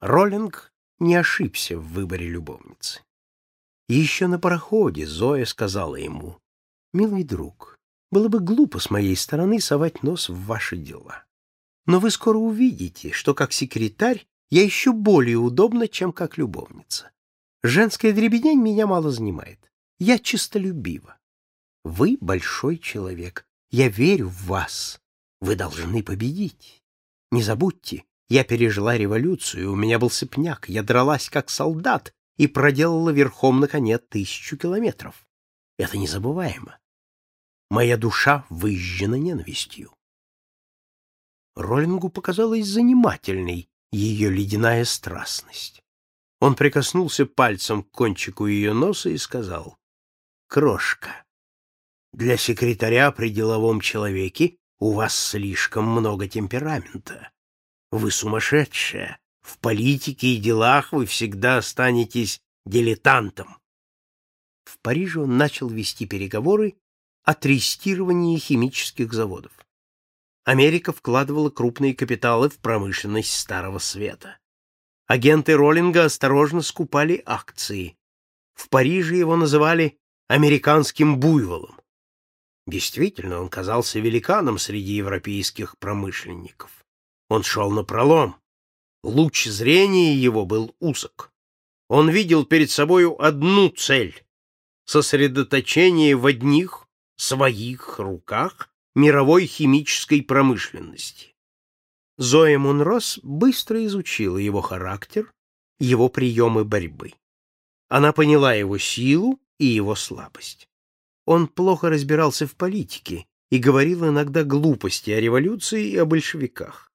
Роллинг не ошибся в выборе любовницы. Еще на пароходе Зоя сказала ему, «Милый друг, было бы глупо с моей стороны совать нос в ваши дела. Но вы скоро увидите, что как секретарь я еще более удобна, чем как любовница. Женская дребедень меня мало занимает. Я чистолюбива. Вы большой человек. Я верю в вас. Вы должны победить. Не забудьте, я пережила революцию, у меня был сыпняк, я дралась как солдат и проделала верхом на коне тысячу километров. Это незабываемо. Моя душа выжжена ненавистью. Роллингу показалась занимательной ее ледяная страстность. Он прикоснулся пальцем к кончику ее носа и сказал, «Крошка, для секретаря при деловом человеке у вас слишком много темперамента. Вы сумасшедшая. В политике и делах вы всегда останетесь дилетантом. В Париже он начал вести переговоры о трестировании химических заводов. Америка вкладывала крупные капиталы в промышленность Старого Света. Агенты Роллинга осторожно скупали акции. В Париже его называли «американским буйволом». Действительно, он казался великаном среди европейских промышленников. Он шел на пролом. Луч зрения его был узок. Он видел перед собою одну цель — сосредоточение в одних своих руках мировой химической промышленности. Зоя Мунрос быстро изучила его характер, его приемы борьбы. Она поняла его силу и его слабость. Он плохо разбирался в политике и говорил иногда глупости о революции и о большевиках.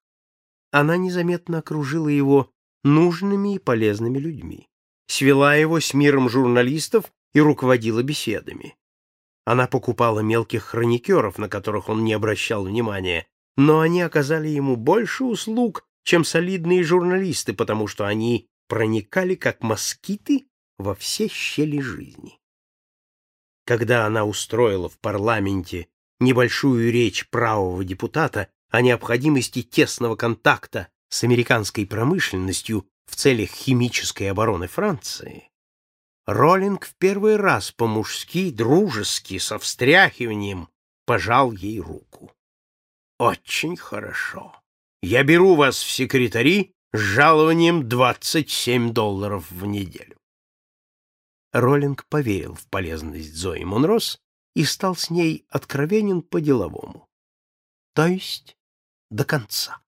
Она незаметно окружила его нужными и полезными людьми, свела его с миром журналистов и руководила беседами. Она покупала мелких хроникеров, на которых он не обращал внимания, но они оказали ему больше услуг, чем солидные журналисты, потому что они проникали как москиты во все щели жизни когда она устроила в парламенте небольшую речь правого депутата о необходимости тесного контакта с американской промышленностью в целях химической обороны Франции, Роллинг в первый раз по-мужски, дружески, со встряхиванием пожал ей руку. «Очень хорошо. Я беру вас в секретари с жалованием 27 долларов в неделю. Роллинг поверил в полезность Зои Монрос и стал с ней откровенен по-деловому. То есть до конца.